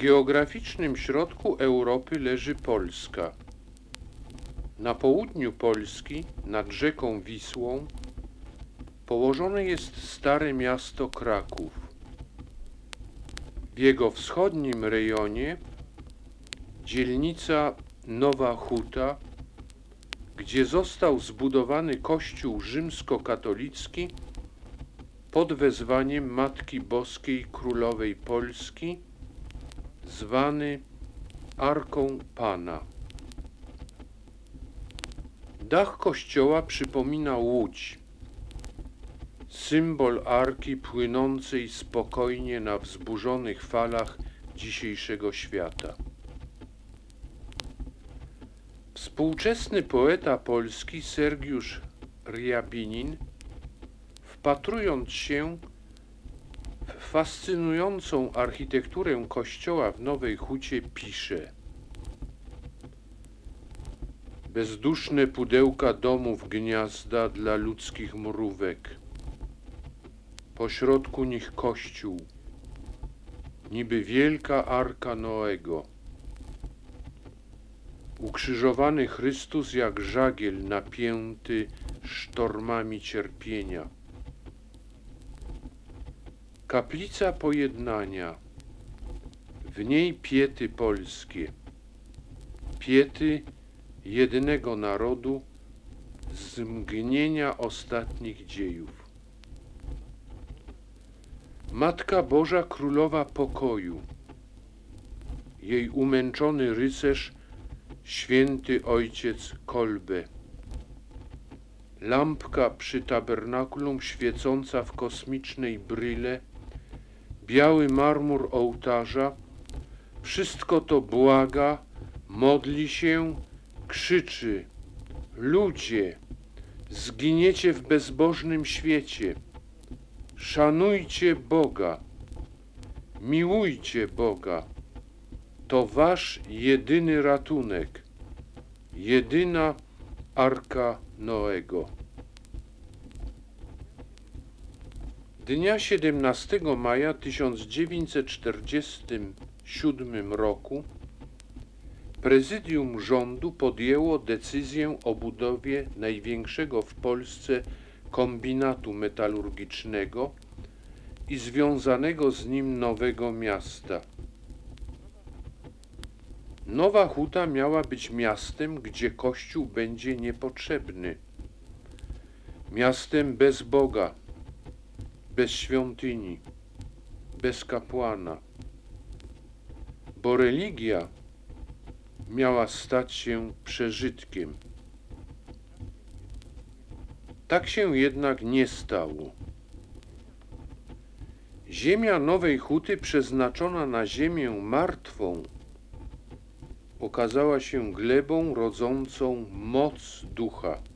geograficznym środku Europy leży Polska. Na południu Polski, nad rzeką Wisłą, położone jest stare miasto Kraków. W jego wschodnim rejonie dzielnica Nowa Huta, gdzie został zbudowany kościół rzymskokatolicki pod wezwaniem Matki Boskiej Królowej Polski, zwany Arką Pana. Dach kościoła przypomina łódź, symbol arki płynącej spokojnie na wzburzonych falach dzisiejszego świata. Współczesny poeta polski Sergiusz Ryabinin, wpatrując się fascynującą architekturę kościoła w Nowej Hucie, pisze Bezduszne pudełka domów gniazda dla ludzkich mrówek. Pośrodku nich kościół, niby wielka arka Noego Ukrzyżowany Chrystus jak żagiel napięty sztormami cierpienia. Kaplica pojednania, w niej piety polskie, piety jednego narodu z mgnienia ostatnich dziejów. Matka Boża Królowa Pokoju, jej umęczony rycerz święty ojciec Kolbe. Lampka przy tabernakulum świecąca w kosmicznej bryle, biały marmur ołtarza, wszystko to błaga, modli się, krzyczy: Ludzie, zginiecie w bezbożnym świecie. Szanujcie Boga, miłujcie Boga. To wasz jedyny ratunek, jedyna arka Noego. Dnia 17 maja 1947 roku prezydium rządu podjęło decyzję o budowie największego w Polsce kombinatu metalurgicznego i związanego z nim nowego miasta. Nowa Huta miała być miastem, gdzie Kościół będzie niepotrzebny. Miastem bez Boga, bez świątyni, bez kapłana. Bo religia miała stać się przeżytkiem. Tak się jednak nie stało. Ziemia Nowej Huty przeznaczona na ziemię martwą okazała się glebą rodzącą moc ducha.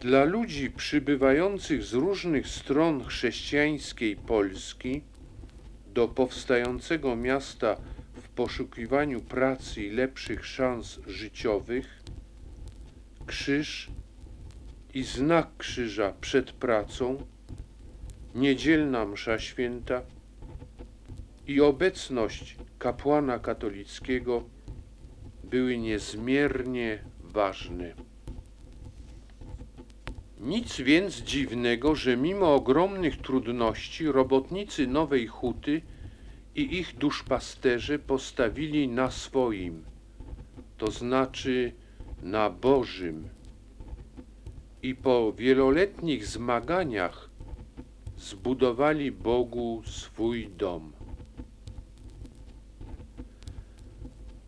Dla ludzi przybywających z różnych stron chrześcijańskiej Polski do powstającego miasta w poszukiwaniu pracy i lepszych szans życiowych, krzyż i znak krzyża przed pracą, niedzielna msza święta i obecność kapłana katolickiego były niezmiernie ważne. Nic więc dziwnego, że mimo ogromnych trudności robotnicy Nowej Huty i ich duszpasterze postawili na swoim, to znaczy na Bożym. I po wieloletnich zmaganiach zbudowali Bogu swój dom.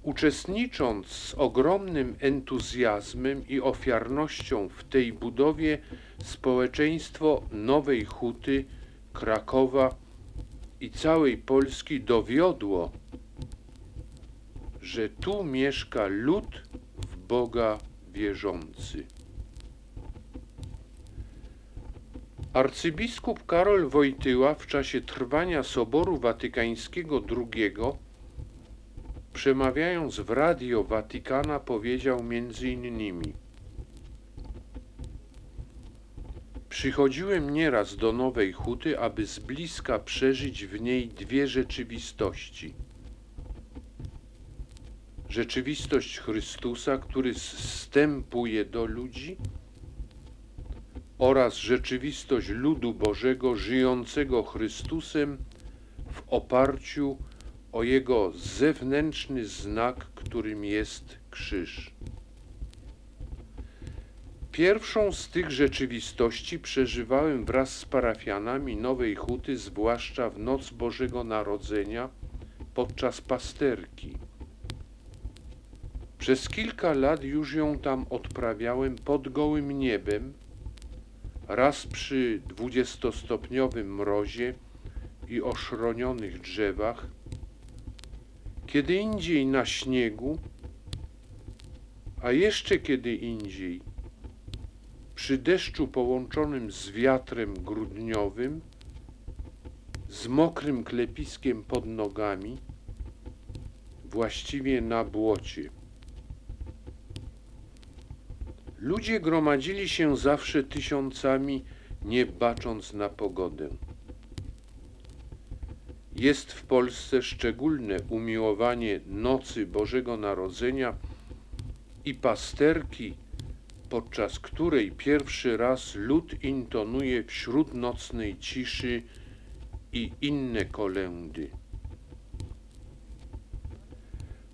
Uczestnicząc z ogromnym entuzjazmem i ofiarnością w tej budowie, społeczeństwo Nowej Huty, Krakowa i całej Polski dowiodło, że tu mieszka lud w Boga wierzący. Arcybiskup Karol Wojtyła w czasie trwania Soboru Watykańskiego II przemawiając w Radio Watykana powiedział między innymi Przychodziłem nieraz do Nowej Huty, aby z bliska przeżyć w niej dwie rzeczywistości. Rzeczywistość Chrystusa, który zstępuje do ludzi, oraz rzeczywistość ludu Bożego żyjącego Chrystusem w oparciu o jego zewnętrzny znak, którym jest krzyż. Pierwszą z tych rzeczywistości przeżywałem wraz z parafianami Nowej Huty, zwłaszcza w noc Bożego Narodzenia podczas pasterki. Przez kilka lat już ją tam odprawiałem pod gołym niebem, raz przy dwudziestostopniowym mrozie i oszronionych drzewach, kiedy indziej na śniegu, a jeszcze kiedy indziej przy deszczu połączonym z wiatrem grudniowym, z mokrym klepiskiem pod nogami, właściwie na błocie. Ludzie gromadzili się zawsze tysiącami, nie bacząc na pogodę. Jest w Polsce szczególne umiłowanie nocy Bożego Narodzenia i pasterki, podczas której pierwszy raz lud intonuje wśród nocnej ciszy i inne kolędy.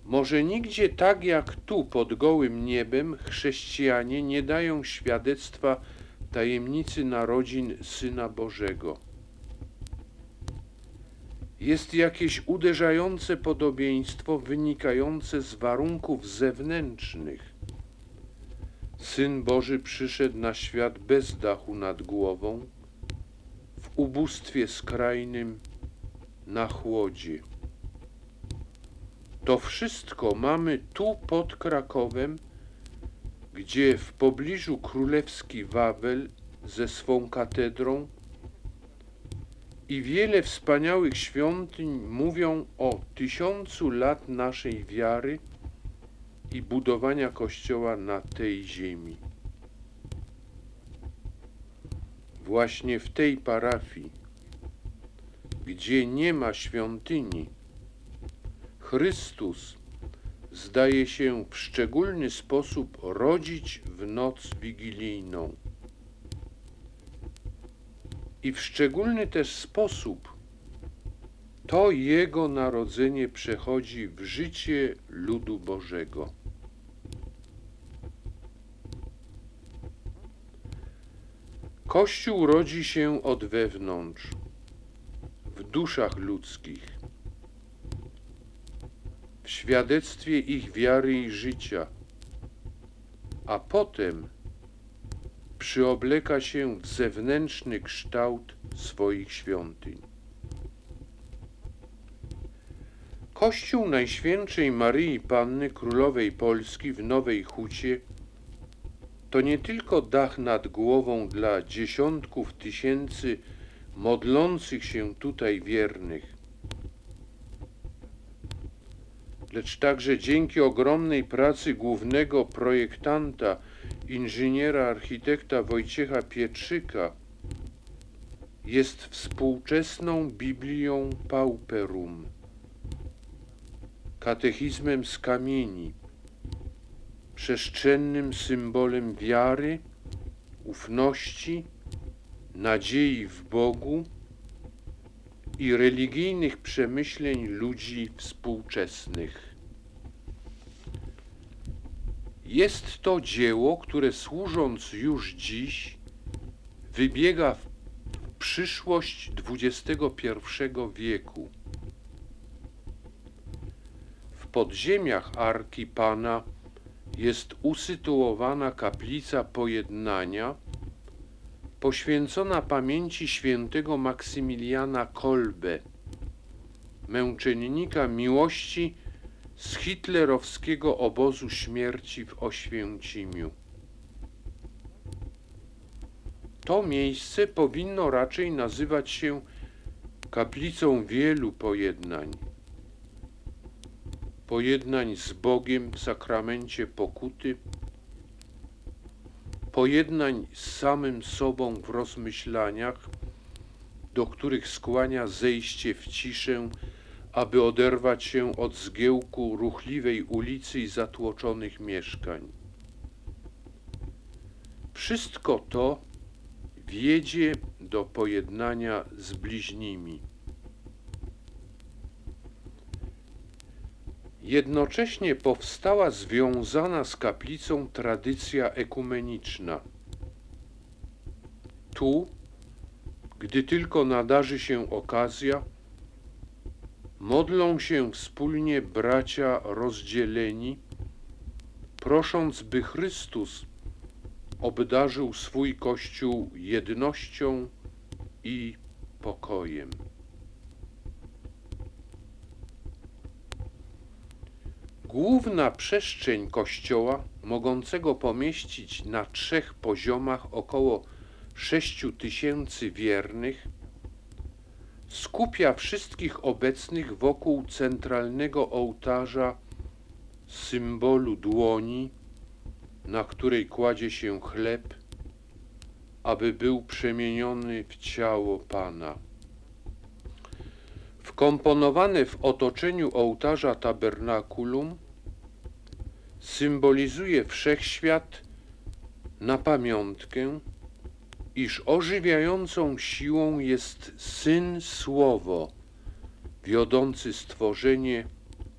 Może nigdzie tak jak tu pod gołym niebem chrześcijanie nie dają świadectwa tajemnicy narodzin Syna Bożego. Jest jakieś uderzające podobieństwo wynikające z warunków zewnętrznych. Syn Boży przyszedł na świat bez dachu nad głową, w ubóstwie skrajnym, na chłodzie. To wszystko mamy tu pod Krakowem, gdzie w pobliżu królewski Wawel ze swą katedrą i wiele wspaniałych świątyń mówią o tysiącu lat naszej wiary i budowania Kościoła na tej ziemi. Właśnie w tej parafii, gdzie nie ma świątyni, Chrystus zdaje się w szczególny sposób rodzić w noc wigilijną. I w szczególny też sposób to Jego narodzenie przechodzi w życie ludu Bożego. Kościół rodzi się od wewnątrz, w duszach ludzkich w świadectwie ich wiary i życia, a potem przyobleka się w zewnętrzny kształt swoich świątyń. Kościół Najświętszej Maryi Panny Królowej Polski w Nowej Hucie to nie tylko dach nad głową dla dziesiątków tysięcy modlących się tutaj wiernych, lecz także dzięki ogromnej pracy głównego projektanta, inżyniera, architekta Wojciecha Pietrzyka, jest współczesną Biblią Pauperum, katechizmem z kamieni, przestrzennym symbolem wiary, ufności, nadziei w Bogu, i religijnych przemyśleń ludzi współczesnych. Jest to dzieło, które służąc już dziś, wybiega w przyszłość XXI wieku. W podziemiach Arki Pana jest usytuowana kaplica pojednania, poświęcona pamięci świętego Maksymiliana Kolbe, męczennika miłości z hitlerowskiego obozu śmierci w Oświęcimiu. To miejsce powinno raczej nazywać się kaplicą wielu pojednań. Pojednań z Bogiem w sakramencie pokuty, pojednań z samym sobą w rozmyślaniach, do których skłania zejście w ciszę, aby oderwać się od zgiełku ruchliwej ulicy i zatłoczonych mieszkań. Wszystko to wiedzie do pojednania z bliźnimi. Jednocześnie powstała związana z kaplicą tradycja ekumeniczna. Tu, gdy tylko nadarzy się okazja, modlą się wspólnie bracia rozdzieleni, prosząc, by Chrystus obdarzył swój Kościół jednością i pokojem. Główna przestrzeń kościoła, mogącego pomieścić na trzech poziomach około sześciu tysięcy wiernych, skupia wszystkich obecnych wokół centralnego ołtarza symbolu dłoni, na której kładzie się chleb, aby był przemieniony w ciało Pana. Wkomponowane w otoczeniu ołtarza tabernakulum symbolizuje wszechświat na pamiątkę, iż ożywiającą siłą jest Syn Słowo, wiodący stworzenie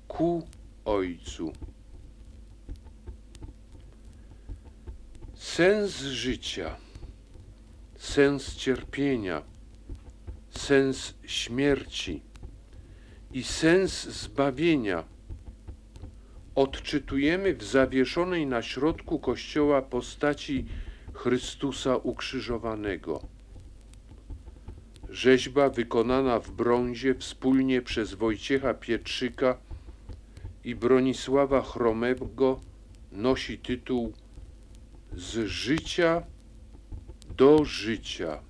ku Ojcu. Sens życia, sens cierpienia, sens śmierci i sens zbawienia odczytujemy w zawieszonej na środku kościoła postaci Chrystusa ukrzyżowanego. Rzeźba wykonana w brązie wspólnie przez Wojciecha Pietrzyka i Bronisława Chromego nosi tytuł Z życia do życia.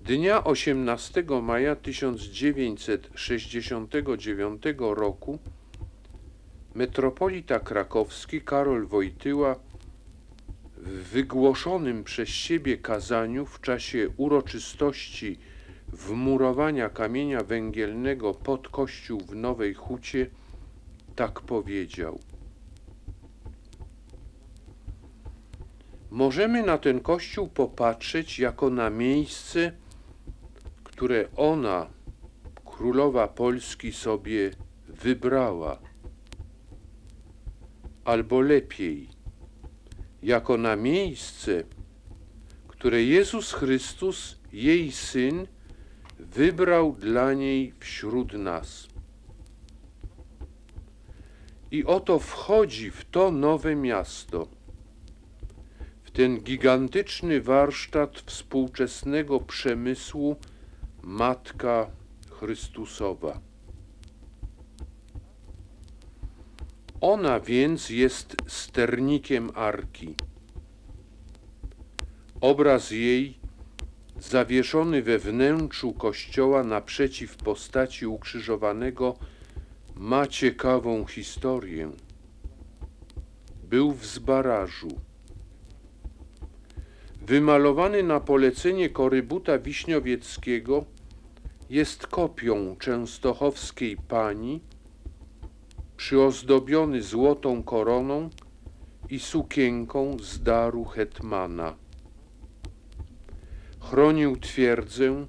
Dnia 18 maja 1969 roku metropolita krakowski Karol Wojtyła wygłoszonym przez siebie kazaniu w czasie uroczystości wmurowania kamienia węgielnego pod kościół w Nowej Hucie tak powiedział. Możemy na ten kościół popatrzeć jako na miejsce, które ona, królowa Polski, sobie wybrała. Albo lepiej, jako na miejsce, które Jezus Chrystus, jej syn, wybrał dla niej wśród nas. I oto wchodzi w to nowe miasto, w ten gigantyczny warsztat współczesnego przemysłu Matka Chrystusowa. Ona więc jest sternikiem arki. Obraz jej, zawieszony we wnętrzu kościoła naprzeciw postaci ukrzyżowanego, ma ciekawą historię. Był w Zbarażu. Wymalowany na polecenie korybuta Wiśniowieckiego, jest kopią częstochowskiej pani, przyozdobiony złotą koroną i sukienką z daru hetmana. Chronił twierdzę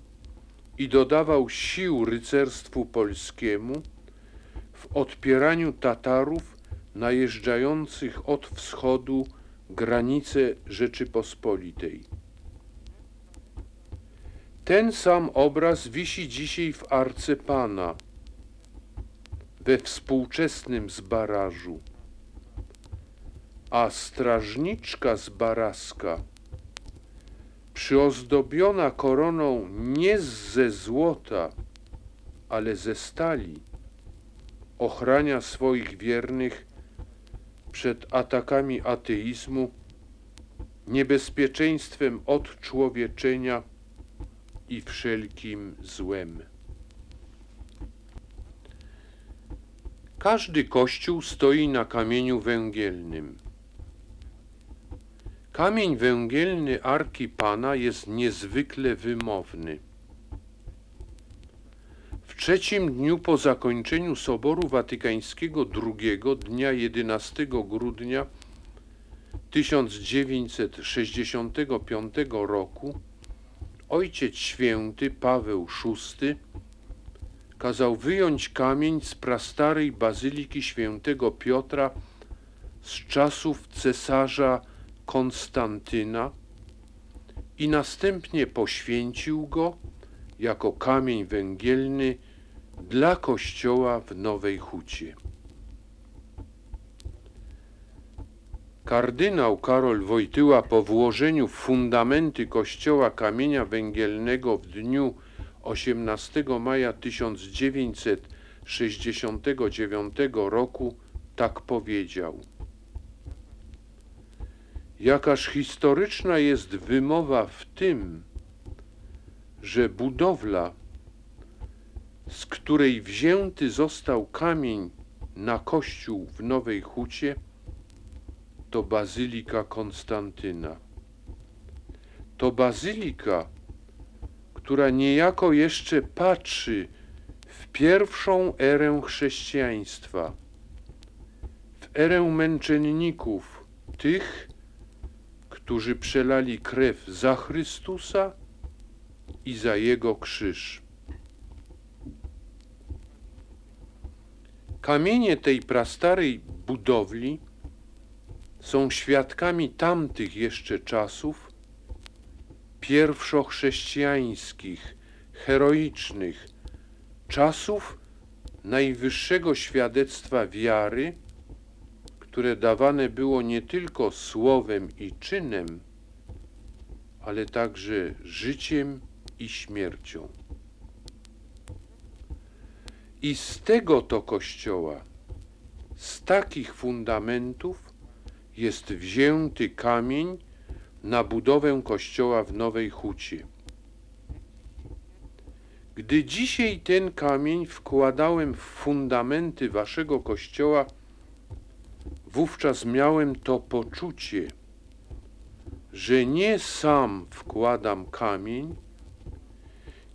i dodawał sił rycerstwu polskiemu w odpieraniu Tatarów najeżdżających od wschodu granice Rzeczypospolitej. Ten sam obraz wisi dzisiaj w Arce Pana, we współczesnym Zbarażu, a strażniczka z Baraska, przyozdobiona koroną nie ze złota, ale ze stali, ochrania swoich wiernych przed atakami ateizmu, niebezpieczeństwem odczłowieczenia i wszelkim złem. Każdy kościół stoi na kamieniu węgielnym. Kamień węgielny Arki Pana jest niezwykle wymowny. W trzecim dniu po zakończeniu Soboru Watykańskiego II dnia 11 grudnia 1965 roku Ojciec Święty Paweł VI kazał wyjąć kamień z prastarej bazyliki świętego Piotra z czasów cesarza Konstantyna i następnie poświęcił go jako kamień węgielny dla kościoła w Nowej Hucie. Kardynał Karol Wojtyła po włożeniu w fundamenty kościoła kamienia węgielnego w dniu 18 maja 1969 roku tak powiedział. Jakaż historyczna jest wymowa w tym, że budowla, z której wzięty został kamień na kościół w Nowej Hucie, to Bazylika Konstantyna. To bazylika, która niejako jeszcze patrzy w pierwszą erę chrześcijaństwa, w erę męczenników, tych, którzy przelali krew za Chrystusa i za Jego krzyż. Kamienie tej prastarej budowli są świadkami tamtych jeszcze czasów, pierwszochrześcijańskich, heroicznych, czasów najwyższego świadectwa wiary, które dawane było nie tylko słowem i czynem, ale także życiem i śmiercią. I z tego to Kościoła, z takich fundamentów jest wzięty kamień na budowę Kościoła w Nowej Hucie. Gdy dzisiaj ten kamień wkładałem w fundamenty waszego Kościoła, wówczas miałem to poczucie, że nie sam wkładam kamień,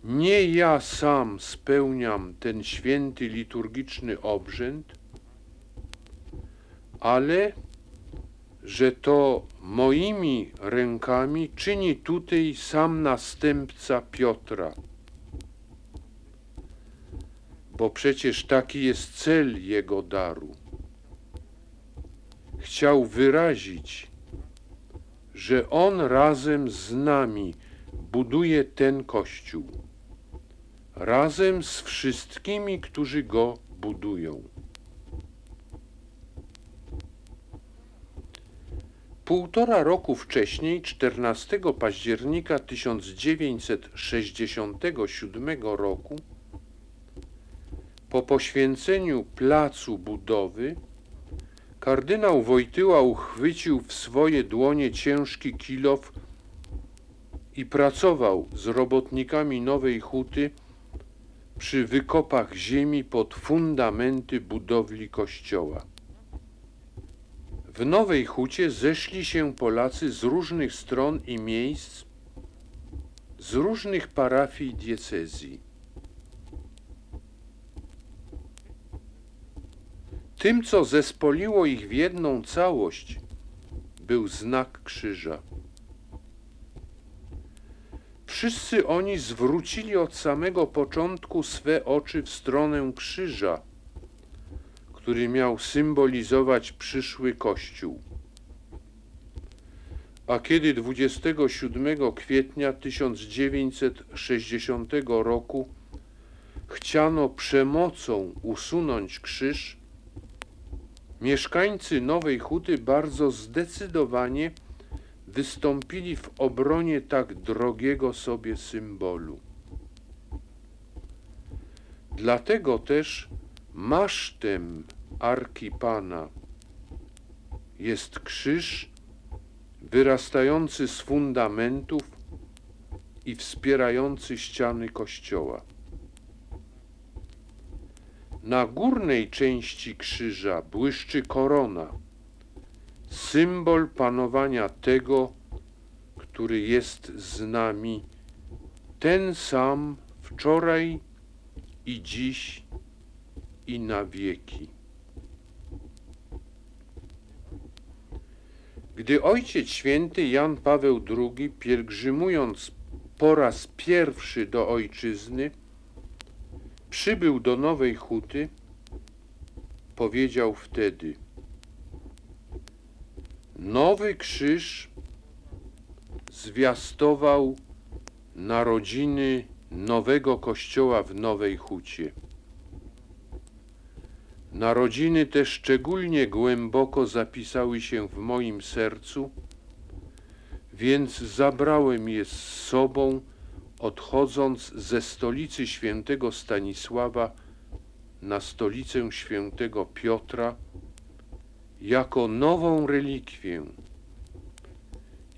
nie ja sam spełniam ten święty liturgiczny obrzęd, ale że to moimi rękami czyni tutaj sam następca Piotra. Bo przecież taki jest cel jego daru. Chciał wyrazić, że on razem z nami buduje ten kościół, razem z wszystkimi, którzy go budują. Półtora roku wcześniej, 14 października 1967 roku, po poświęceniu placu budowy, kardynał Wojtyła uchwycił w swoje dłonie ciężki kilof i pracował z robotnikami Nowej Huty przy wykopach ziemi pod fundamenty budowli kościoła. W Nowej Hucie zeszli się Polacy z różnych stron i miejsc, z różnych parafii diecezji. Tym, co zespoliło ich w jedną całość, był znak krzyża. Wszyscy oni zwrócili od samego początku swe oczy w stronę krzyża, który miał symbolizować przyszły Kościół. A kiedy 27 kwietnia 1960 roku chciano przemocą usunąć krzyż, mieszkańcy Nowej Huty bardzo zdecydowanie wystąpili w obronie tak drogiego sobie symbolu. Dlatego też Masztem Arki Pana jest krzyż wyrastający z fundamentów i wspierający ściany kościoła. Na górnej części krzyża błyszczy korona, symbol panowania tego, który jest z nami, ten sam wczoraj i dziś i na wieki. Gdy Ojciec Święty Jan Paweł II, pielgrzymując po raz pierwszy do ojczyzny, przybył do Nowej Huty, powiedział wtedy: Nowy krzyż zwiastował narodziny nowego kościoła w Nowej Hucie. Narodziny te szczególnie głęboko zapisały się w moim sercu, więc zabrałem je z sobą, odchodząc ze stolicy świętego Stanisława na stolicę świętego Piotra jako nową relikwię,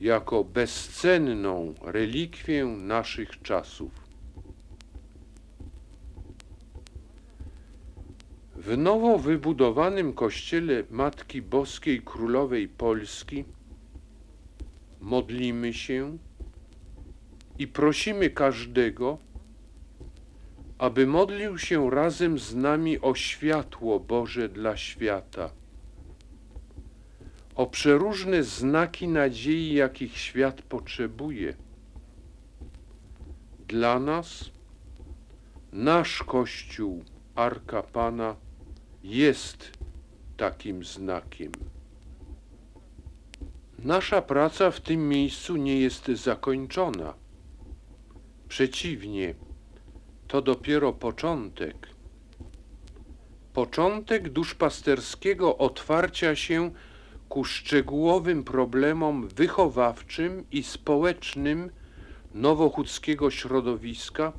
jako bezcenną relikwię naszych czasów. W nowo wybudowanym kościele Matki Boskiej Królowej Polski modlimy się i prosimy każdego, aby modlił się razem z nami o światło Boże dla świata, o przeróżne znaki nadziei, jakich świat potrzebuje. Dla nas nasz Kościół Arka Pana jest takim znakiem. Nasza praca w tym miejscu nie jest zakończona. Przeciwnie, to dopiero początek. Początek duszpasterskiego otwarcia się ku szczegółowym problemom wychowawczym i społecznym nowochódzkiego środowiska,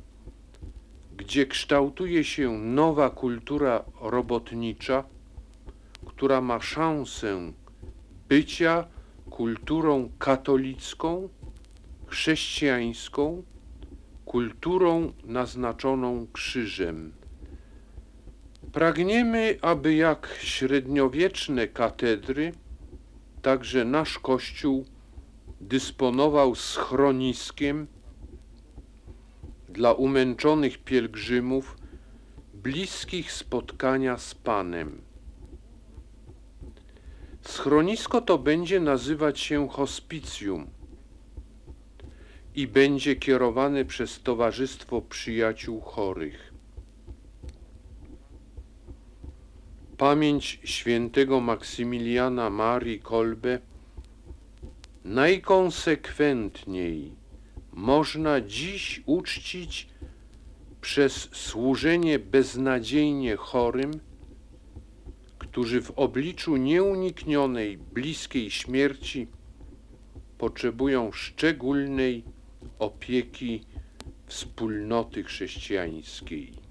gdzie kształtuje się nowa kultura robotnicza, która ma szansę bycia kulturą katolicką, chrześcijańską, kulturą naznaczoną krzyżem. Pragniemy, aby jak średniowieczne katedry, także nasz Kościół dysponował schroniskiem dla umęczonych pielgrzymów bliskich spotkania z Panem. Schronisko to będzie nazywać się hospicjum i będzie kierowane przez Towarzystwo Przyjaciół Chorych. Pamięć świętego Maksymiliana Marii Kolbe najkonsekwentniej można dziś uczcić przez służenie beznadziejnie chorym, którzy w obliczu nieuniknionej bliskiej śmierci potrzebują szczególnej opieki wspólnoty chrześcijańskiej.